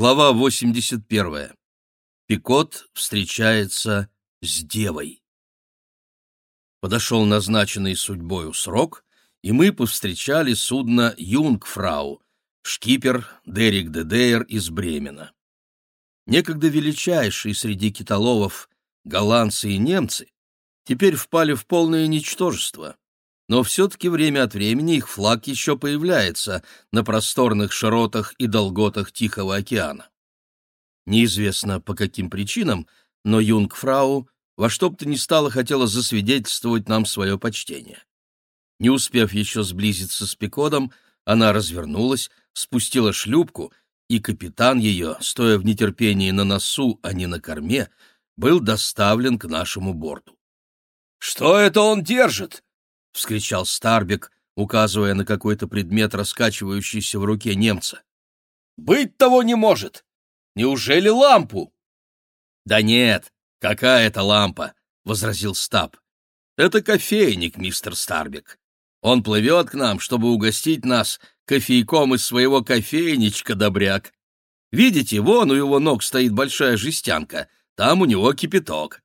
Глава 81. Пикот встречается с девой. Подошел назначенный судьбою срок, и мы повстречали судно «Юнгфрау», шкипер Дерек Дедейр из Бремена. Некогда величайшие среди китоловов голландцы и немцы теперь впали в полное ничтожество но все-таки время от времени их флаг еще появляется на просторных широтах и долготах Тихого океана. Неизвестно по каким причинам, но Юнгфрау во что бы то ни стало хотела засвидетельствовать нам свое почтение. Не успев еще сблизиться с Пикодом, она развернулась, спустила шлюпку, и капитан ее, стоя в нетерпении на носу, а не на корме, был доставлен к нашему борту. «Что это он держит?» — вскричал Старбек, указывая на какой-то предмет, раскачивающийся в руке немца. «Быть того не может! Неужели лампу?» «Да нет, какая это лампа!» — возразил Стаб. «Это кофейник, мистер Старбек. Он плывет к нам, чтобы угостить нас кофейком из своего кофейничка, добряк. Видите, вон у его ног стоит большая жестянка, там у него кипяток.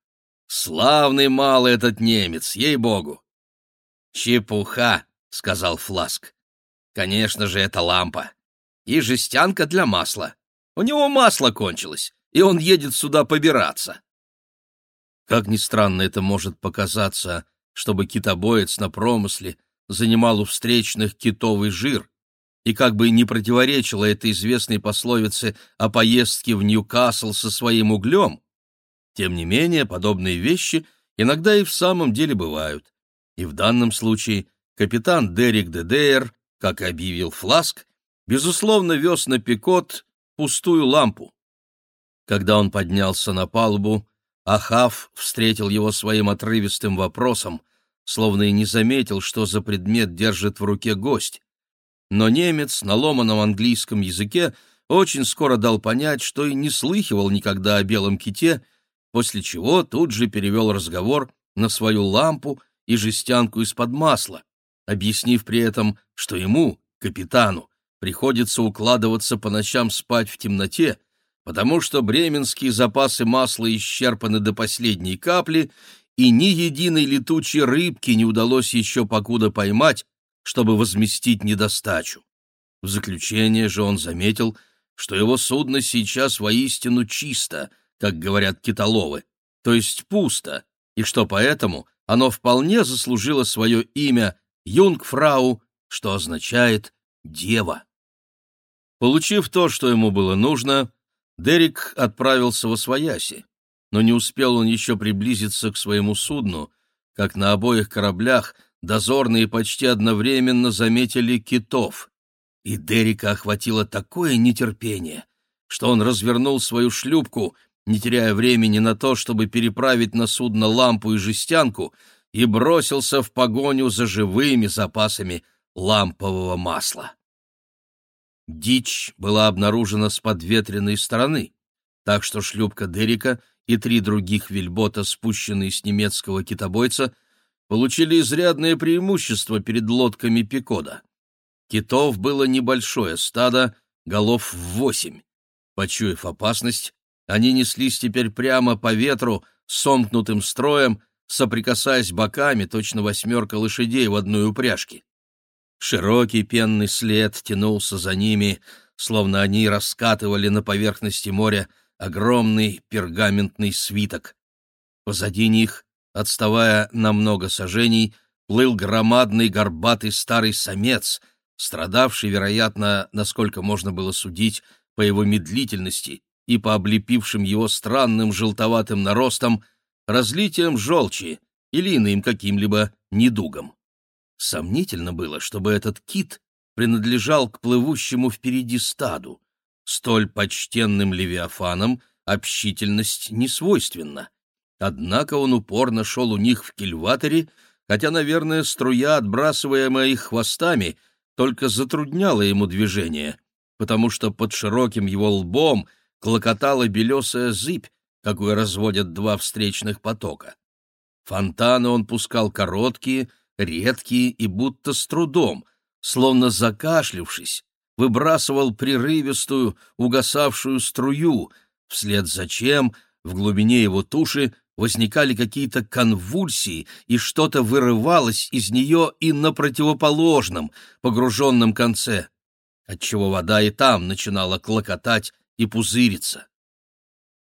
Славный малый этот немец, ей-богу! «Чепуха», — сказал Фласк. «Конечно же, это лампа. И жестянка для масла. У него масло кончилось, и он едет сюда побираться». Как ни странно это может показаться, чтобы китобоец на промысле занимал у встречных китовый жир, и как бы не противоречило этой известной пословице о поездке в Ньюкасл со своим углем, тем не менее подобные вещи иногда и в самом деле бывают и в данном случае капитан Дерек Дедейр, как объявил Фласк, безусловно вез на Пикот пустую лампу. Когда он поднялся на палубу, Ахав встретил его своим отрывистым вопросом, словно и не заметил, что за предмет держит в руке гость. Но немец на ломаном английском языке очень скоро дал понять, что и не слыхивал никогда о белом ките, после чего тут же перевел разговор на свою лампу и жестянку из-под масла, объяснив при этом, что ему, капитану, приходится укладываться по ночам спать в темноте, потому что бременские запасы масла исчерпаны до последней капли, и ни единой летучей рыбки не удалось еще покуда поймать, чтобы возместить недостачу. В заключение же он заметил, что его судно сейчас воистину чисто, как говорят китоловы, то есть пусто, и что поэтому оно вполне заслужило свое имя Юнгфрау, что означает «дева». Получив то, что ему было нужно, Дерек отправился во свояси, но не успел он еще приблизиться к своему судну, как на обоих кораблях дозорные почти одновременно заметили китов, и Дерека охватило такое нетерпение, что он развернул свою шлюпку не теряя времени на то, чтобы переправить на судно лампу и жестянку, и бросился в погоню за живыми запасами лампового масла. Дичь была обнаружена с подветренной стороны, так что шлюпка Дерека и три других вельбота, спущенные с немецкого китобойца, получили изрядное преимущество перед лодками Пикода. Китов было небольшое стадо, голов в восемь. Почуяв опасность, они неслись теперь прямо по ветру, сомкнутым строем, соприкасаясь боками, точно восьмерка лошадей в одной упряжке. Широкий пенный след тянулся за ними, словно они раскатывали на поверхности моря огромный пергаментный свиток. Позади них, отставая на много сажений, плыл громадный горбатый старый самец, страдавший, вероятно, насколько можно было судить, по его медлительности и по облепившим его странным желтоватым наростам, разлитием желчи или иным каким-либо недугом. Сомнительно было, чтобы этот кит принадлежал к плывущему впереди стаду. Столь почтенным левиафанам общительность не свойственна. Однако он упорно шел у них в кильваторе, хотя, наверное, струя, отбрасываемая их хвостами, только затрудняла ему движение, потому что под широким его лбом — клокотала белесая зыбь, какую разводят два встречных потока. Фонтаны он пускал короткие, редкие и будто с трудом, словно закашлявшись, выбрасывал прерывистую, угасавшую струю, вслед за чем в глубине его туши возникали какие-то конвульсии, и что-то вырывалось из нее и на противоположном, погруженном конце, отчего вода и там начинала клокотать и пузыриться.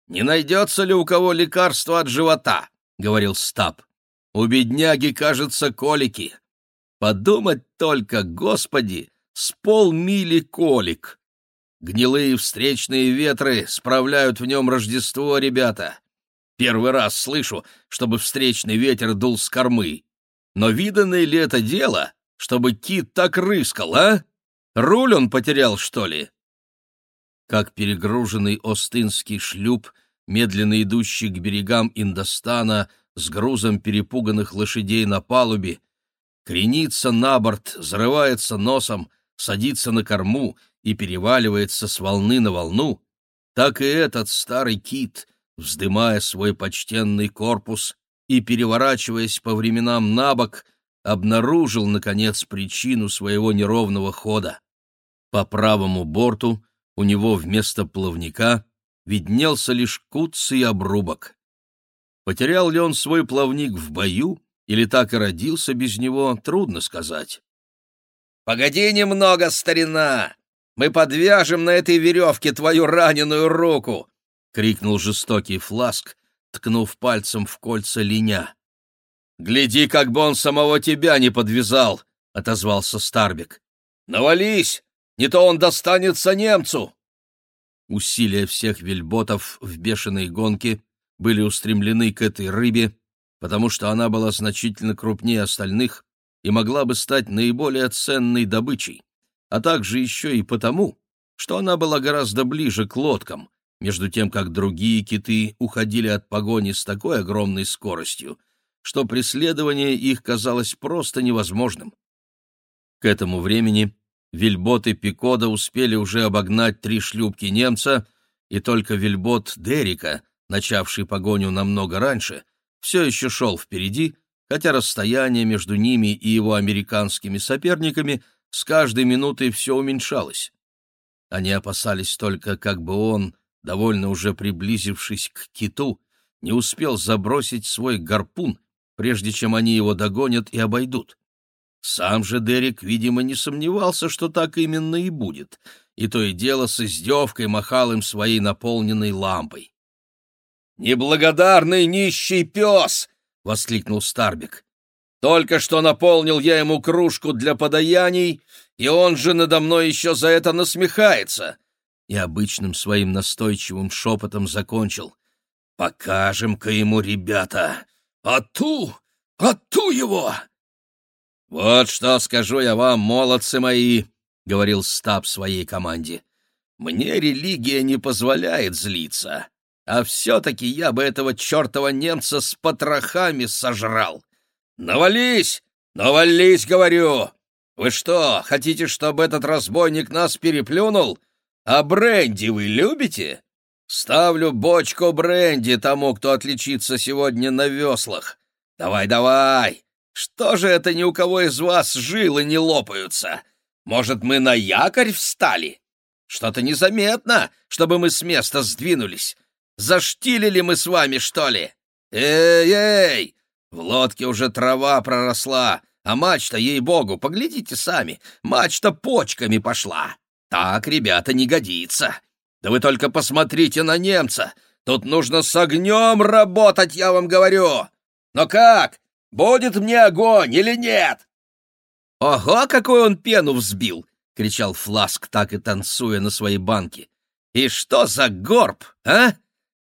«Не найдется ли у кого лекарства от живота?» — говорил Стаб. «У бедняги, кажется, колики. Подумать только, Господи, с полмили колик. Гнилые встречные ветры справляют в нем Рождество, ребята. Первый раз слышу, чтобы встречный ветер дул с кормы. Но виданное ли это дело, чтобы кит так рыскал, а? Руль он потерял, что ли?» Как перегруженный остынский шлюп, медленно идущий к берегам Индостана с грузом перепуганных лошадей на палубе, кренится на борт, зарывается носом, садится на корму и переваливается с волны на волну, так и этот старый кит — вздымая свой почтенный корпус и переворачиваясь по временам на бок, обнаружил, наконец, причину своего неровного хода. По правому борту у него вместо плавника виднелся лишь куцый обрубок. Потерял ли он свой плавник в бою или так и родился без него, трудно сказать. «Погоди немного, старина! Мы подвяжем на этой веревке твою раненую руку!» — крикнул жестокий фласк, ткнув пальцем в кольца линя. «Гляди, как бы он самого тебя не подвязал!» — отозвался Старбик. «Навались! Не то он достанется немцу!» Усилия всех вельботов в бешеной гонке были устремлены к этой рыбе, потому что она была значительно крупнее остальных и могла бы стать наиболее ценной добычей, а также еще и потому, что она была гораздо ближе к лодкам, между тем как другие киты уходили от погони с такой огромной скоростью, что преследование их казалось просто невозможным. К этому времени вельботы Пикода успели уже обогнать три шлюпки немца, и только вельбот Дерика, начавший погоню намного раньше, все еще шел впереди, хотя расстояние между ними и его американскими соперниками с каждой минутой все уменьшалось. Они опасались только, как бы он, довольно уже приблизившись к киту, не успел забросить свой гарпун, прежде чем они его догонят и обойдут. Сам же Дерек, видимо, не сомневался, что так именно и будет, и то и дело с издевкой махал им своей наполненной лампой. «Неблагодарный нищий пес!» — воскликнул Старбик. «Только что наполнил я ему кружку для подаяний, и он же надо мной еще за это насмехается и обычным своим настойчивым шепотом закончил. «Покажем-ка ему, ребята! Ату! Ату его!» «Вот что скажу я вам, молодцы мои!» — говорил Стаб своей команде. «Мне религия не позволяет злиться, а все-таки я бы этого чертова немца с потрохами сожрал. Навались! Навались, говорю! Вы что, хотите, чтобы этот разбойник нас переплюнул? А бренди вы любите? Ставлю бочку бренди тому, кто отличится сегодня на веслах. Давай, давай! Что же это ни у кого из вас жилы не лопаются? Может, мы на якорь встали? Что-то незаметно, чтобы мы с места сдвинулись. Заштилили мы с вами, что ли? Эй-эй! В лодке уже трава проросла, а мачта, ей-богу, поглядите сами, мачта почками пошла. Так, ребята, не годится. Да вы только посмотрите на немца. Тут нужно с огнем работать, я вам говорю. Но как? Будет мне огонь или нет? Ого, какой он пену взбил! кричал Фласк, так и танцуя на своей банке. И что за горб, а?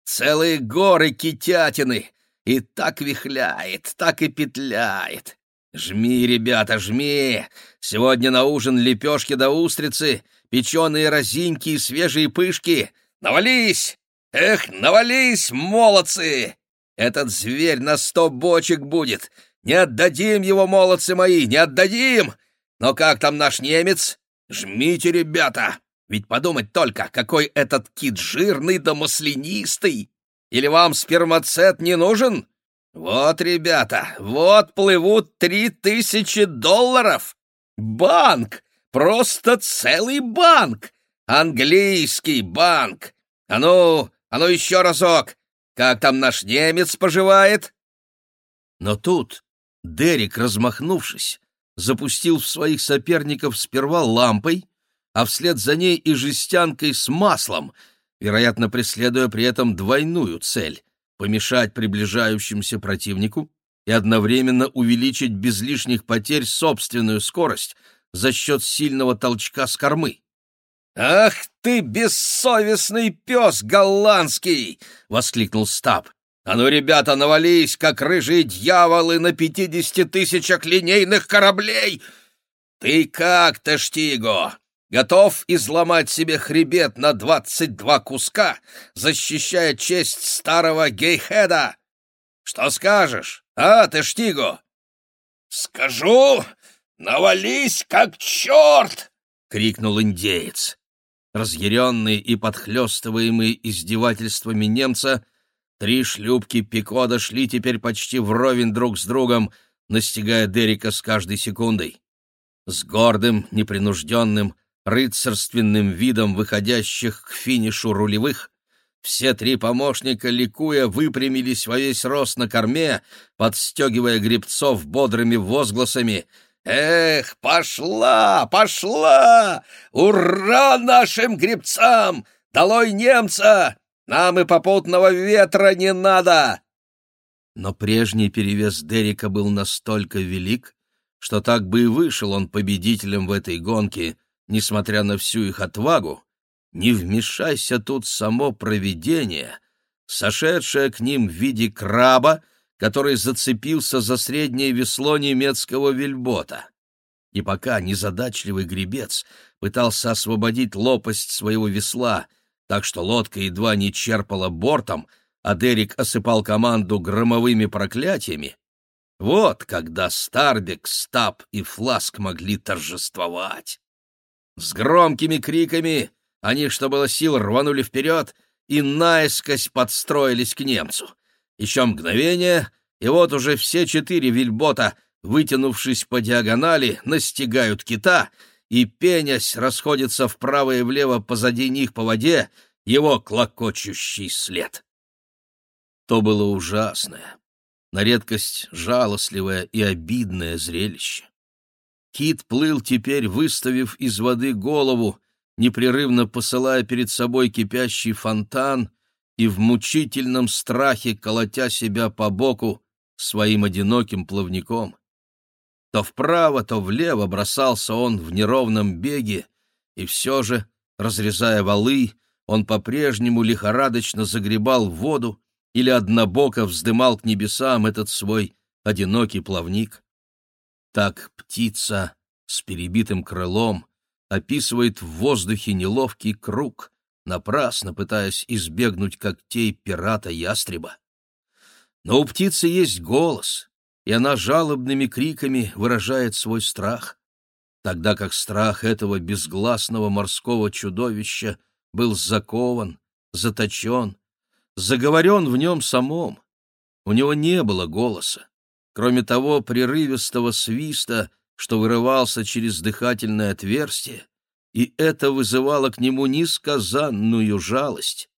Целые горы китятины. И так вихляет, так и петляет. Жми, ребята, жми! Сегодня на ужин лепешки да устрицы, печеные разиньки и свежие пышки. Навались! Эх, навались, молодцы! Этот зверь на сто бочек будет. Не отдадим его, молодцы мои, не отдадим! Но как там наш немец? Жмите, ребята! Ведь подумать только, какой этот кит жирный да маслянистый! Или вам спермацет не нужен? Вот, ребята, вот плывут три тысячи долларов! Банк! просто целый банк! Английский банк! А ну, а ну еще разок! Как там наш немец поживает?» Но тут Дерек, размахнувшись, запустил в своих соперников сперва лампой, а вслед за ней и жестянкой с маслом, вероятно, преследуя при этом двойную цель — помешать приближающемуся противнику и одновременно увеличить без лишних потерь собственную скорость за счет сильного толчка с кормы. «Ах ты, бессовестный пес голландский!» — воскликнул Стаб. «А ну, ребята, навались, как рыжие дьяволы на пятидесяти тысячах линейных кораблей! Ты как, Тештиго, готов изломать себе хребет на двадцать два куска, защищая честь старого гейхеда? Что скажешь, а, Тештиго?» «Скажу, навались, как черт!» — крикнул индеец. Разъяренный и подхлестываемый издевательствами немца — Три шлюпки Пикода шли теперь почти вровень друг с другом, настигая Дерека с каждой секундой. С гордым, непринужденным, рыцарственным видом выходящих к финишу рулевых, все три помощника, ликуя, выпрямились во весь рост на корме, подстегивая гребцов бодрыми возгласами «Эх, пошла, пошла! Ура нашим гребцам! Долой немца! Нам и попутного ветра не надо!» Но прежний перевес Дерека был настолько велик, что так бы и вышел он победителем в этой гонке, несмотря на всю их отвагу, не вмешайся тут само провидение, сошедшее к ним в виде краба, который зацепился за среднее весло немецкого вельбота. И пока незадачливый гребец пытался освободить лопасть своего весла так что лодка едва не черпала бортом, а Дерек осыпал команду громовыми проклятиями. Вот когда Старбек, Стаб и Фласк могли торжествовать. С громкими криками они, что было сил, рванули вперед и наискось подстроились к немцу. Еще мгновение, и вот уже все четыре вильбота, вытянувшись по диагонали, настигают кита — и, пенясь, расходится вправо и влево позади них по воде его клокочущий след. То было ужасное, на редкость жалостливое и обидное зрелище. Кит плыл теперь, выставив из воды голову, непрерывно посылая перед собой кипящий фонтан и в мучительном страхе колотя себя по боку своим одиноким плавником. То вправо, то влево бросался он в неровном беге, и все же, разрезая валы, он по-прежнему лихорадочно загребал в воду или однобоко вздымал к небесам этот свой одинокий плавник. Так птица с перебитым крылом описывает в воздухе неловкий круг, напрасно пытаясь избегнуть когтей пирата-ястреба. Но у птицы есть голос, и она жалобными криками выражает свой страх, тогда как страх этого безгласного морского чудовища был закован, заточен, заговорен в нем самом. У него не было голоса, кроме того прерывистого свиста, что вырывался через дыхательное отверстие, и это вызывало к нему несказанную жалость,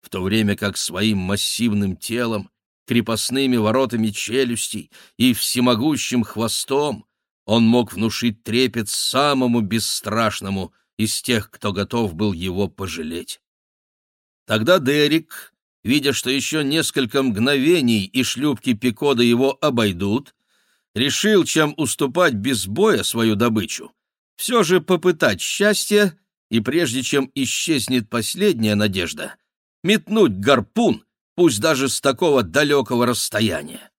в то время как своим массивным телом крепостными воротами челюстей и всемогущим хвостом, он мог внушить трепет самому бесстрашному из тех, кто готов был его пожалеть. Тогда Дерек, видя, что еще несколько мгновений и шлюпки Пикода его обойдут, решил, чем уступать без боя свою добычу, все же попытать счастье и, прежде чем исчезнет последняя надежда, метнуть гарпун пусть даже с такого далекого расстояния.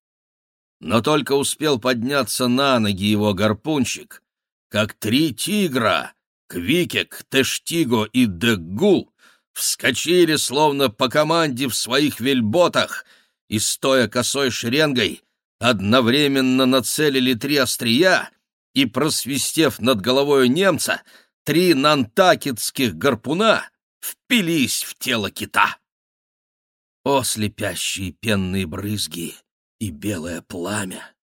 Но только успел подняться на ноги его гарпунщик, как три тигра, Квикек, Тештиго и Деггул, вскочили, словно по команде в своих вельботах, и, стоя косой шеренгой, одновременно нацелили три острия и, просвистев над головой немца, три нантакетских гарпуна впились в тело кита. О, слепящие пенные брызги и белое пламя!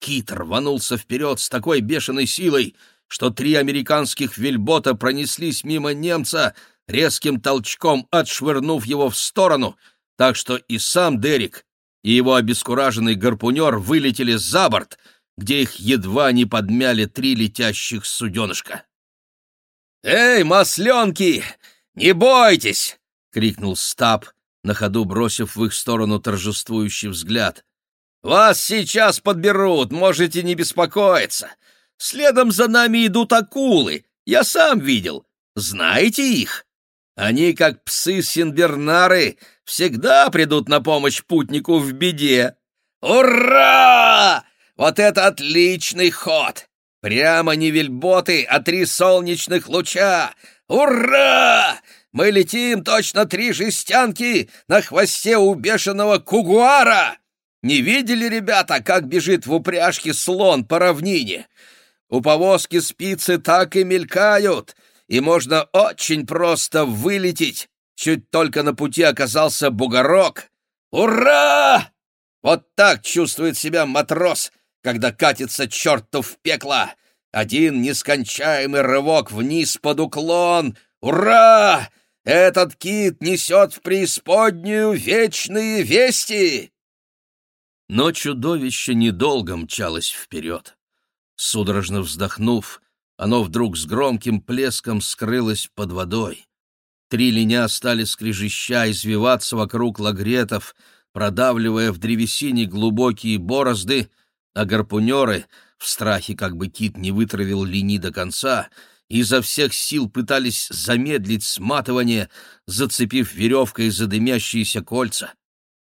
Кит рванулся вперед с такой бешеной силой, что три американских вельбота пронеслись мимо немца, резким толчком отшвырнув его в сторону, так что и сам Дерек, и его обескураженный гарпунер вылетели за борт, где их едва не подмяли три летящих суденышка. «Эй, масленки, не бойтесь!» — крикнул Стаб, на ходу бросив в их сторону торжествующий взгляд. «Вас сейчас подберут, можете не беспокоиться. Следом за нами идут акулы, я сам видел. Знаете их? Они, как псы-синбернары, всегда придут на помощь путнику в беде. Ура! Вот это отличный ход! Прямо не вельботы, а три солнечных луча! Ура! Мы летим точно три жестянки на хвосте у бешеного кугуара! Не видели, ребята, как бежит в упряжке слон по равнине? У повозки спицы так и мелькают, и можно очень просто вылететь. Чуть только на пути оказался бугорок. Ура! Вот так чувствует себя матрос, когда катится черту в пекло. Один нескончаемый рывок вниз под уклон. Ура! Этот кит несет в преисподнюю вечные вести!» Но чудовище недолго мчалось вперед. Судорожно вздохнув, оно вдруг с громким плеском скрылось под водой. Три линя стали скрежеща извиваться вокруг лагретов, продавливая в древесине глубокие борозды, а гарпунеры, в страхе, как бы кит не вытравил лини до конца, изо всех сил пытались замедлить сматывание, зацепив веревкой за дымящиеся кольца.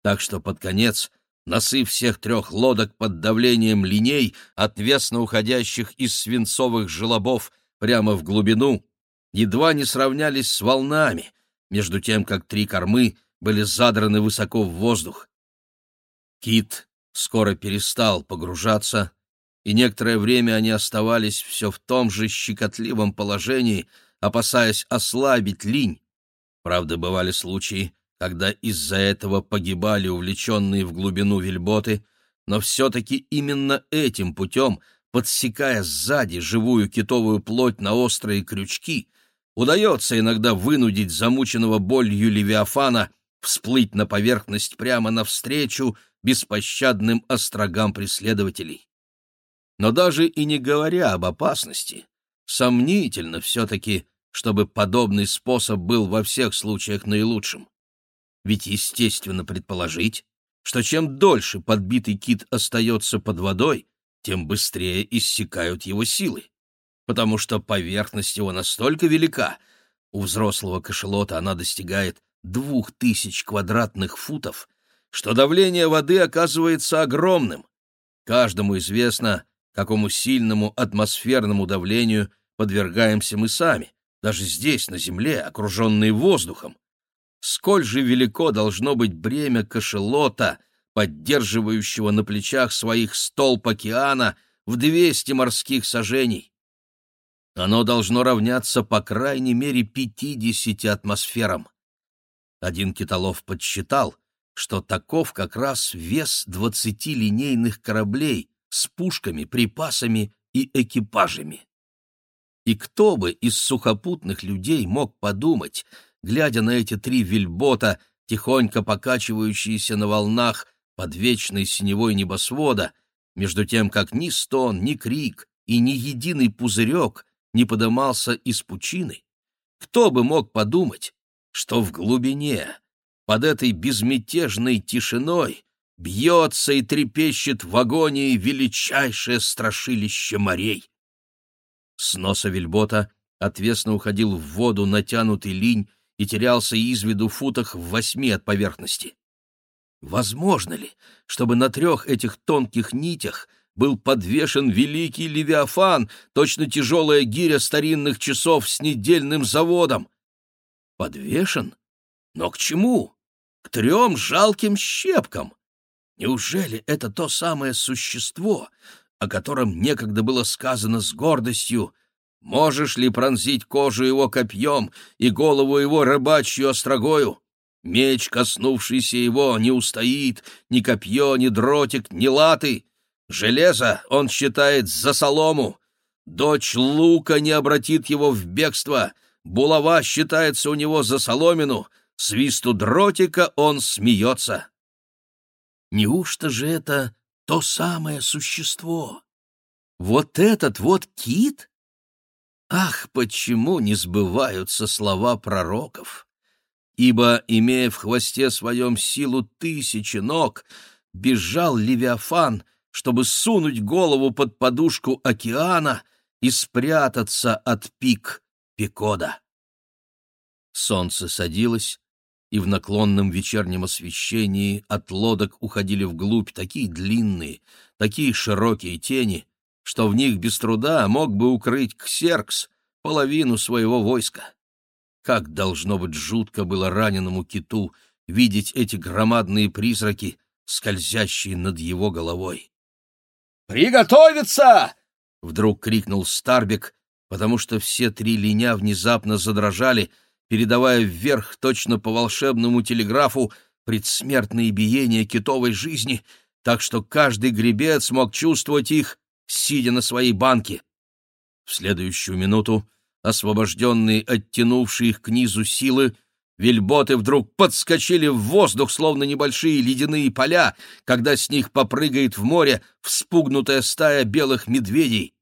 Так что под конец Носы всех трех лодок под давлением линей, отвесно уходящих из свинцовых желобов прямо в глубину, едва не сравнялись с волнами, между тем, как три кормы были задраны высоко в воздух. Кит скоро перестал погружаться, и некоторое время они оставались все в том же щекотливом положении, опасаясь ослабить линь. Правда, бывали случаи, когда из-за этого погибали увлеченные в глубину вельботы, но все-таки именно этим путем, подсекая сзади живую китовую плоть на острые крючки, удается иногда вынудить замученного болью Левиафана всплыть на поверхность прямо навстречу беспощадным острогам преследователей. Но даже и не говоря об опасности, сомнительно все-таки, чтобы подобный способ был во всех случаях наилучшим. Ведь естественно предположить, что чем дольше подбитый кит остается под водой, тем быстрее иссякают его силы, потому что поверхность его настолько велика, у взрослого кошелота она достигает двух тысяч квадратных футов, что давление воды оказывается огромным. Каждому известно, какому сильному атмосферному давлению подвергаемся мы сами, даже здесь, на Земле, окруженные воздухом сколь же велико должно быть бремя кошелота, поддерживающего на плечах своих столб океана в двести морских сажений. Оно должно равняться по крайней мере пятидесяти атмосферам. Один китолов подсчитал, что таков как раз вес двадцати линейных кораблей с пушками, припасами и экипажами. И кто бы из сухопутных людей мог подумать, глядя на эти три вельбота, тихонько покачивающиеся на волнах под вечной синевой небосвода, между тем, как ни стон, ни крик и ни единый пузырек не подымался из пучины, кто бы мог подумать, что в глубине, под этой безмятежной тишиной, бьется и трепещет в агонии величайшее страшилище морей. С носа вельбота отвесно уходил в воду натянутый линь и терялся из виду футах в восьми от поверхности. Возможно ли, чтобы на трех этих тонких нитях был подвешен великий Левиафан, точно тяжелая гиря старинных часов с недельным заводом? Подвешен? Но к чему? К трем жалким щепкам! Неужели это то самое существо, о котором некогда было сказано с гордостью — Можешь ли пронзить кожу его копьем и голову его рыбачью острогою? Меч, коснувшийся его, не устоит, ни копье, ни дротик, ни латы. Железо он считает за солому. Дочь Лука не обратит его в бегство, булава считается у него за соломину, свисту дротика он смеется. Неужто же это то самое существо? Вот этот вот кит? Ах, почему не сбываются слова пророков? Ибо, имея в хвосте своем силу тысячи ног, бежал Левиафан, чтобы сунуть голову под подушку океана и спрятаться от пик Пикода. Солнце садилось, и в наклонном вечернем освещении от лодок уходили вглубь такие длинные, такие широкие тени, что в них без труда мог бы укрыть Ксеркс половину своего войска. Как должно быть жутко было раненому киту видеть эти громадные призраки, скользящие над его головой. «Приготовиться!» — вдруг крикнул Старбек, потому что все три линя внезапно задрожали — передавая вверх точно по волшебному телеграфу предсмертные биения китовой жизни, так что каждый гребец мог чувствовать их, сидя на своей банке. В следующую минуту, освобожденные оттянувшие их к низу силы, вельботы вдруг подскочили в воздух, словно небольшие ледяные поля, когда с них попрыгает в море вспугнутая стая белых медведей.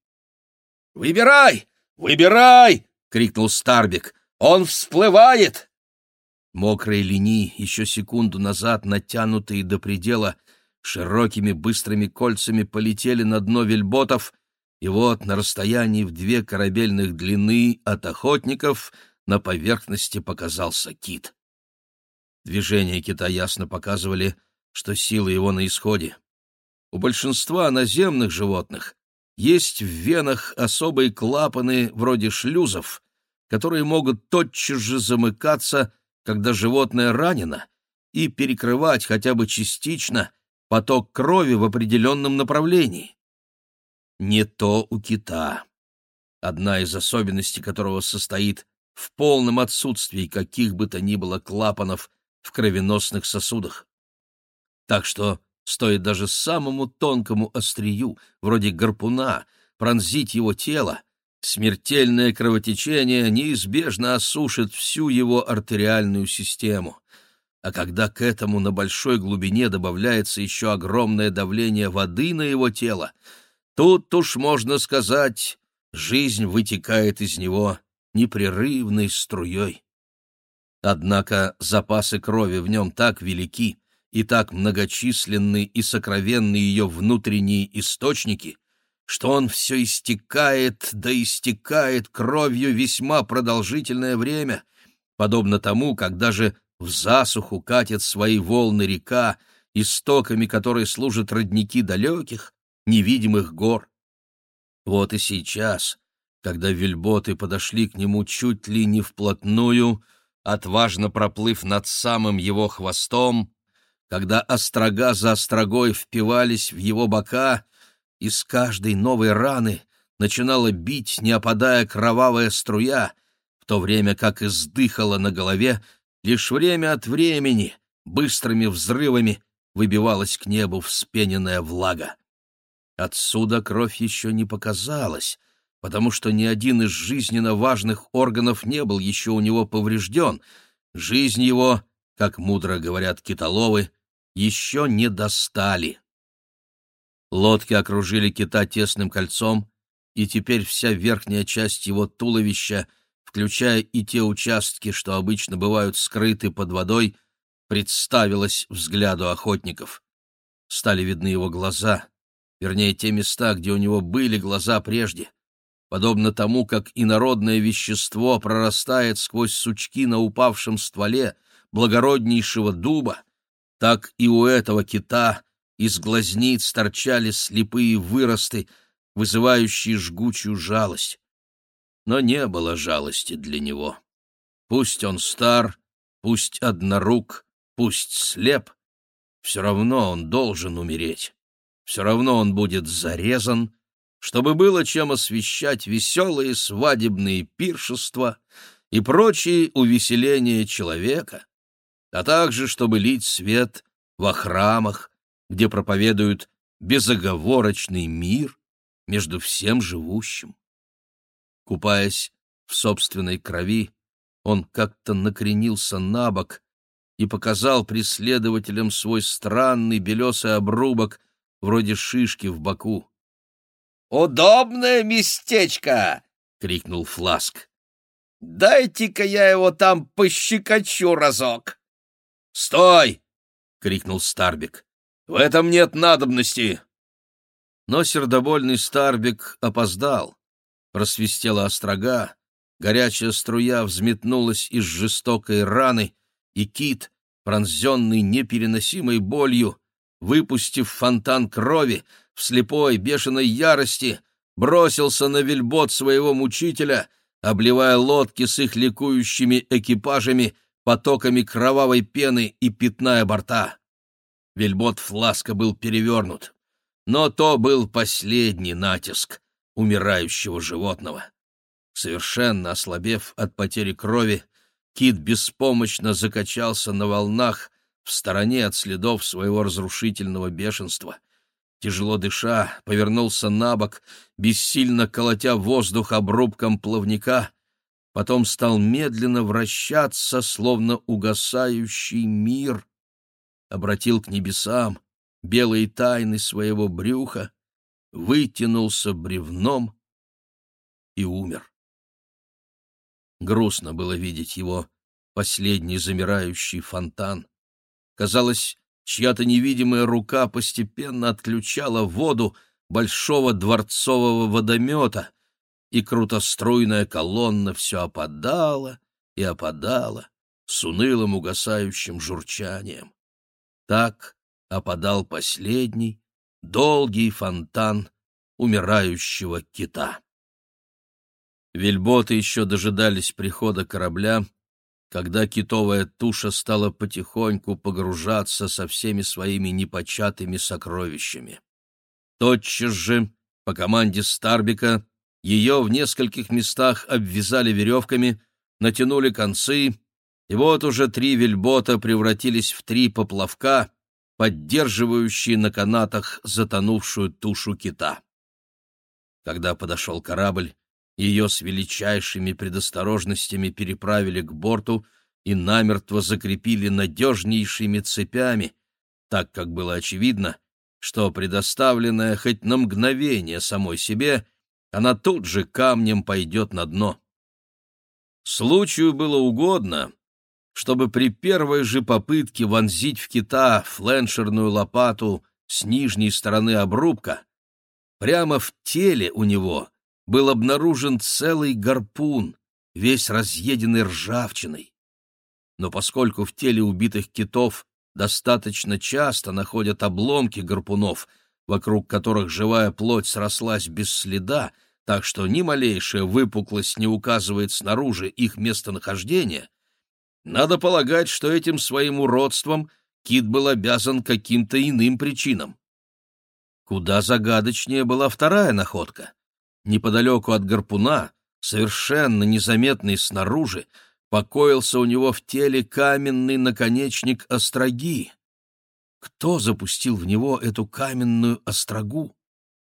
«Выбирай! Выбирай!» — крикнул Старбик. Он всплывает!» Мокрые линии, еще секунду назад натянутые до предела, широкими быстрыми кольцами полетели на дно вельботов, и вот на расстоянии в две корабельных длины от охотников на поверхности показался кит. Движения кита ясно показывали, что силы его на исходе. У большинства наземных животных есть в венах особые клапаны вроде шлюзов, которые могут тотчас же замыкаться, когда животное ранено, и перекрывать хотя бы частично поток крови в определенном направлении. Не то у кита, одна из особенностей которого состоит в полном отсутствии каких бы то ни было клапанов в кровеносных сосудах. Так что стоит даже самому тонкому острию, вроде гарпуна, пронзить его тело, Смертельное кровотечение неизбежно осушит всю его артериальную систему. А когда к этому на большой глубине добавляется еще огромное давление воды на его тело, тут уж можно сказать, жизнь вытекает из него непрерывной струей. Однако запасы крови в нем так велики и так многочисленны и сокровенны ее внутренние источники, что он все истекает, да истекает кровью весьма продолжительное время, подобно тому, как даже в засуху катят свои волны река, истоками которой служат родники далеких, невидимых гор. Вот и сейчас, когда вельботы подошли к нему чуть ли не вплотную, отважно проплыв над самым его хвостом, когда острога за острогой впивались в его бока, из каждой новой раны начинала бить, не опадая кровавая струя, в то время как издыхала на голове лишь время от времени, быстрыми взрывами выбивалась к небу вспененная влага. Отсюда кровь еще не показалась, потому что ни один из жизненно важных органов не был еще у него поврежден. Жизнь его, как мудро говорят китоловы, еще не достали. Лодки окружили кита тесным кольцом, и теперь вся верхняя часть его туловища, включая и те участки, что обычно бывают скрыты под водой, представилась взгляду охотников. Стали видны его глаза, вернее, те места, где у него были глаза прежде. Подобно тому, как инородное вещество прорастает сквозь сучки на упавшем стволе благороднейшего дуба, так и у этого кита из глазниц торчали слепые выросты, вызывающие жгучую жалость. Но не было жалости для него. Пусть он стар, пусть однорук, пусть слеп, все равно он должен умереть. Все равно он будет зарезан, чтобы было чем освещать веселые свадебные пиршества и прочие увеселения человека, а также чтобы лить свет во храмах, где проповедуют безоговорочный мир между всем живущим. Купаясь в собственной крови, он как-то накренился на бок и показал преследователям свой странный белесый обрубок, вроде шишки в боку. «Удобное местечко!» — крикнул Фласк. «Дайте-ка я его там пощекочу разок!» «Стой!» — крикнул Старбик. «В этом нет надобности!» Но сердобольный Старбик опоздал. Просвистела острога, горячая струя взметнулась из жестокой раны, и кит, пронзенный непереносимой болью, выпустив фонтан крови, в слепой бешеной ярости, бросился на вельбот своего мучителя, обливая лодки с их ликующими экипажами потоками кровавой пены и пятная борта. Вельбот Фласка был перевернут. Но то был последний натиск умирающего животного. Совершенно ослабев от потери крови, кит беспомощно закачался на волнах в стороне от следов своего разрушительного бешенства. Тяжело дыша, повернулся на бок, бессильно колотя воздух обрубком плавника, потом стал медленно вращаться, словно угасающий мир, обратил к небесам белые тайны своего брюха, вытянулся бревном и умер. Грустно было видеть его последний замирающий фонтан. Казалось, чья-то невидимая рука постепенно отключала воду большого дворцового водомета, и крутоструйная колонна все опадала и опадала с унылым угасающим журчанием. Так опадал последний, долгий фонтан умирающего кита. Вельботы еще дожидались прихода корабля, когда китовая туша стала потихоньку погружаться со всеми своими непочатыми сокровищами. Тотчас же, по команде Старбика, ее в нескольких местах обвязали веревками, натянули концы, и вот уже три вельбота превратились в три поплавка, поддерживающие на канатах затонувшую тушу кита. Когда подошел корабль, ее с величайшими предосторожностями переправили к борту и намертво закрепили надежнейшими цепями, так как было очевидно, что предоставленная хоть на мгновение самой себе, она тут же камнем пойдет на дно. Случаю было угодно, чтобы при первой же попытке вонзить в кита фленшерную лопату с нижней стороны обрубка, прямо в теле у него был обнаружен целый гарпун, весь разъеденный ржавчиной. Но поскольку в теле убитых китов достаточно часто находят обломки гарпунов, вокруг которых живая плоть срослась без следа, так что ни малейшая выпуклость не указывает снаружи их местонахождения, надо полагать, что этим своим уродством кит был обязан каким-то иным причинам. Куда загадочнее была вторая находка — Неподалеку от гарпуна, совершенно незаметный снаружи, покоился у него в теле каменный наконечник остроги. Кто запустил в него эту каменную острогу?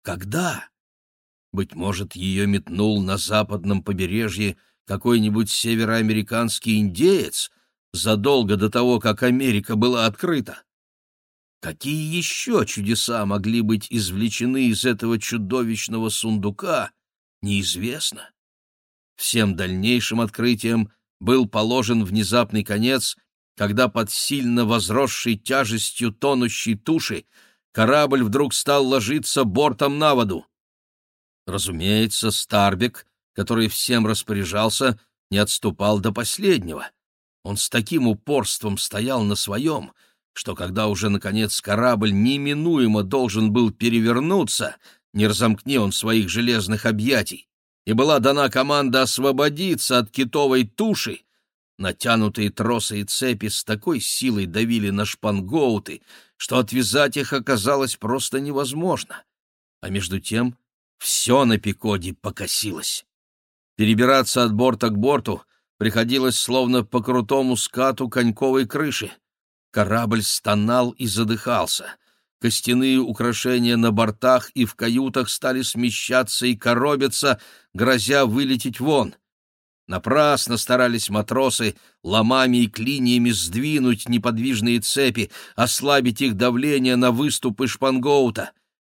Когда? Быть может, ее метнул на западном побережье какой-нибудь североамериканский индеец задолго до того, как Америка была открыта? Какие еще чудеса могли быть извлечены из этого чудовищного сундука, неизвестно. Всем дальнейшим открытиям был положен внезапный конец, когда под сильно возросшей тяжестью тонущей туши корабль вдруг стал ложиться бортом на воду. Разумеется, Старбек, который всем распоряжался, не отступал до последнего. Он с таким упорством стоял на своем — что когда уже, наконец, корабль неминуемо должен был перевернуться, не разомкни он своих железных объятий, и была дана команда освободиться от китовой туши, натянутые тросы и цепи с такой силой давили на шпангоуты, что отвязать их оказалось просто невозможно. А между тем все на Пикоде покосилось. Перебираться от борта к борту приходилось словно по крутому скату коньковой крыши. Корабль стонал и задыхался. Костяные украшения на бортах и в каютах стали смещаться и коробиться, грозя вылететь вон. Напрасно старались матросы ломами и клиньями сдвинуть неподвижные цепи, ослабить их давление на выступы шпангоута.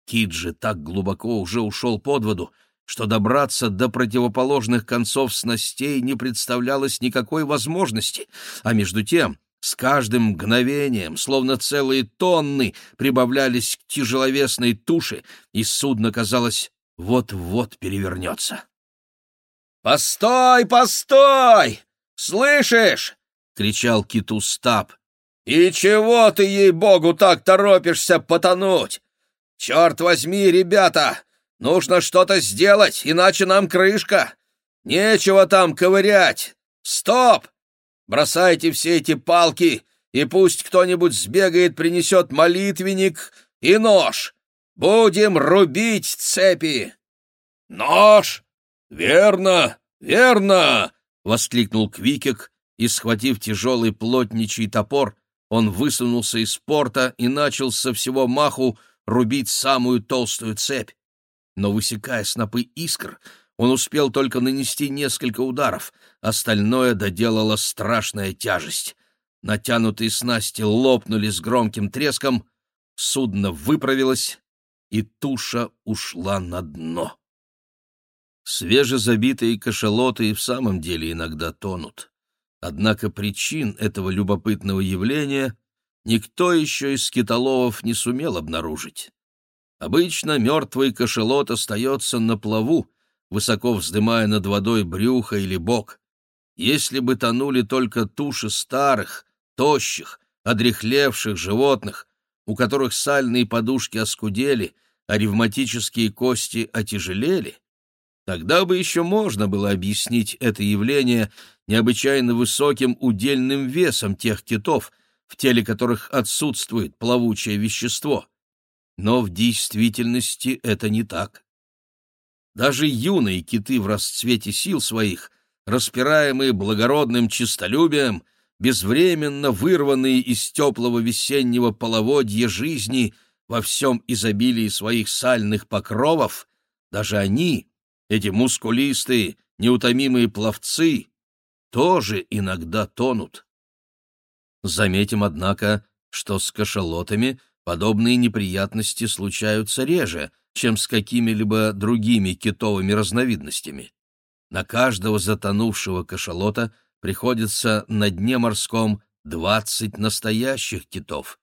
Кит же так глубоко уже ушел под воду, что добраться до противоположных концов снастей не представлялось никакой возможности, а между тем с каждым мгновением, словно целые тонны, прибавлялись к тяжеловесной туше, и судно, казалось, вот-вот перевернется. «Постой, постой! Слышишь?» — кричал киту Стаб. «И чего ты, ей-богу, так торопишься потонуть? Черт возьми, ребята, нужно что-то сделать, иначе нам крышка. Нечего там ковырять. Стоп! Бросайте все эти палки, и пусть кто-нибудь сбегает, принесет молитвенник и нож. Будем рубить цепи!» «Нож! Верно, верно!» — воскликнул Квикек, и, схватив тяжелый плотничий топор, он высунулся из порта и начал со всего маху рубить самую толстую цепь. Но, высекая снопы искр, он успел только нанести несколько ударов, остальное доделала страшная тяжесть. Натянутые снасти лопнули с громким треском, судно выправилось, и туша ушла на дно. Свежезабитые кашалоты и в самом деле иногда тонут. Однако причин этого любопытного явления никто еще из скитоловов не сумел обнаружить. Обычно мертвый кашалот остается на плаву, высоко вздымая над водой брюхо или бок. Если бы тонули только туши старых, тощих, одрехлевших животных, у которых сальные подушки оскудели, а ревматические кости отяжелели, тогда бы еще можно было объяснить это явление необычайно высоким удельным весом тех китов, в теле которых отсутствует плавучее вещество. Но в действительности это не так. Даже юные киты в расцвете сил своих, распираемые благородным честолюбием, безвременно вырванные из теплого весеннего половодья жизни во всем изобилии своих сальных покровов, даже они, эти мускулистые, неутомимые пловцы, тоже иногда тонут. Заметим, однако, что с кашалотами подобные неприятности случаются реже, чем с какими-либо другими китовыми разновидностями. На каждого затонувшего кашалота приходится на дне морском двадцать настоящих китов.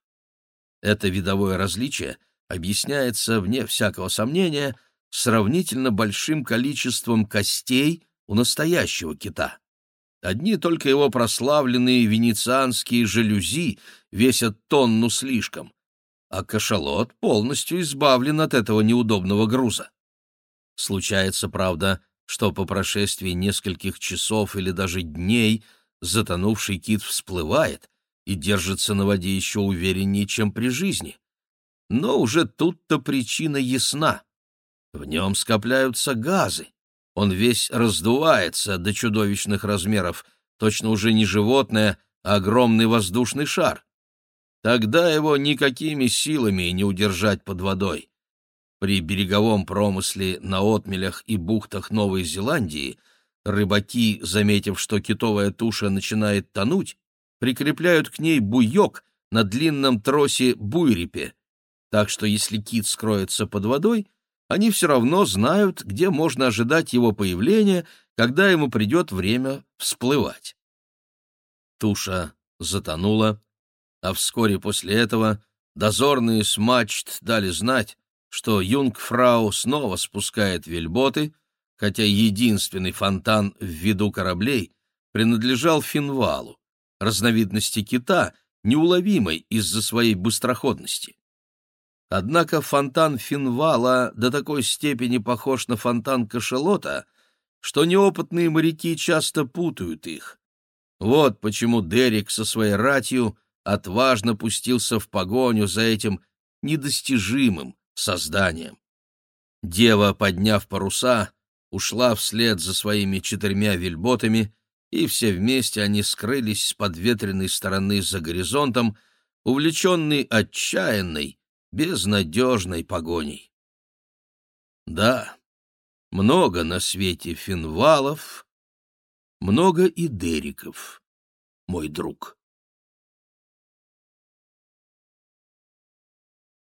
Это видовое различие объясняется, вне всякого сомнения, сравнительно большим количеством костей у настоящего кита. Одни только его прославленные венецианские жалюзи весят тонну слишком, а кашалот полностью избавлен от этого неудобного груза. Случается, правда, что по прошествии нескольких часов или даже дней затонувший кит всплывает и держится на воде еще увереннее, чем при жизни. Но уже тут-то причина ясна. В нем скопляются газы. Он весь раздувается до чудовищных размеров, точно уже не животное, а огромный воздушный шар. Тогда его никакими силами не удержать под водой. При береговом промысле на отмелях и бухтах Новой Зеландии рыбаки, заметив, что китовая туша начинает тонуть, прикрепляют к ней буйок на длинном тросе буйрипе, так что если кит скроется под водой, они все равно знают, где можно ожидать его появления, когда ему придет время всплывать. Туша затонула, а вскоре после этого дозорные с мачт дали знать, что юнгфрау снова спускает вельботы, хотя единственный фонтан в виду кораблей принадлежал финвалу, разновидности кита, неуловимой из-за своей быстроходности. Однако фонтан финвала до такой степени похож на фонтан кашалота, что неопытные моряки часто путают их. Вот почему Дерек со своей ратью отважно пустился в погоню за этим недостижимым созданием. Дева, подняв паруса, ушла вслед за своими четырьмя вельботами, и все вместе они скрылись с подветренной стороны за горизонтом, увлеченный отчаянной, безнадежной погоней. Да, много на свете финвалов, много и дериков, мой друг.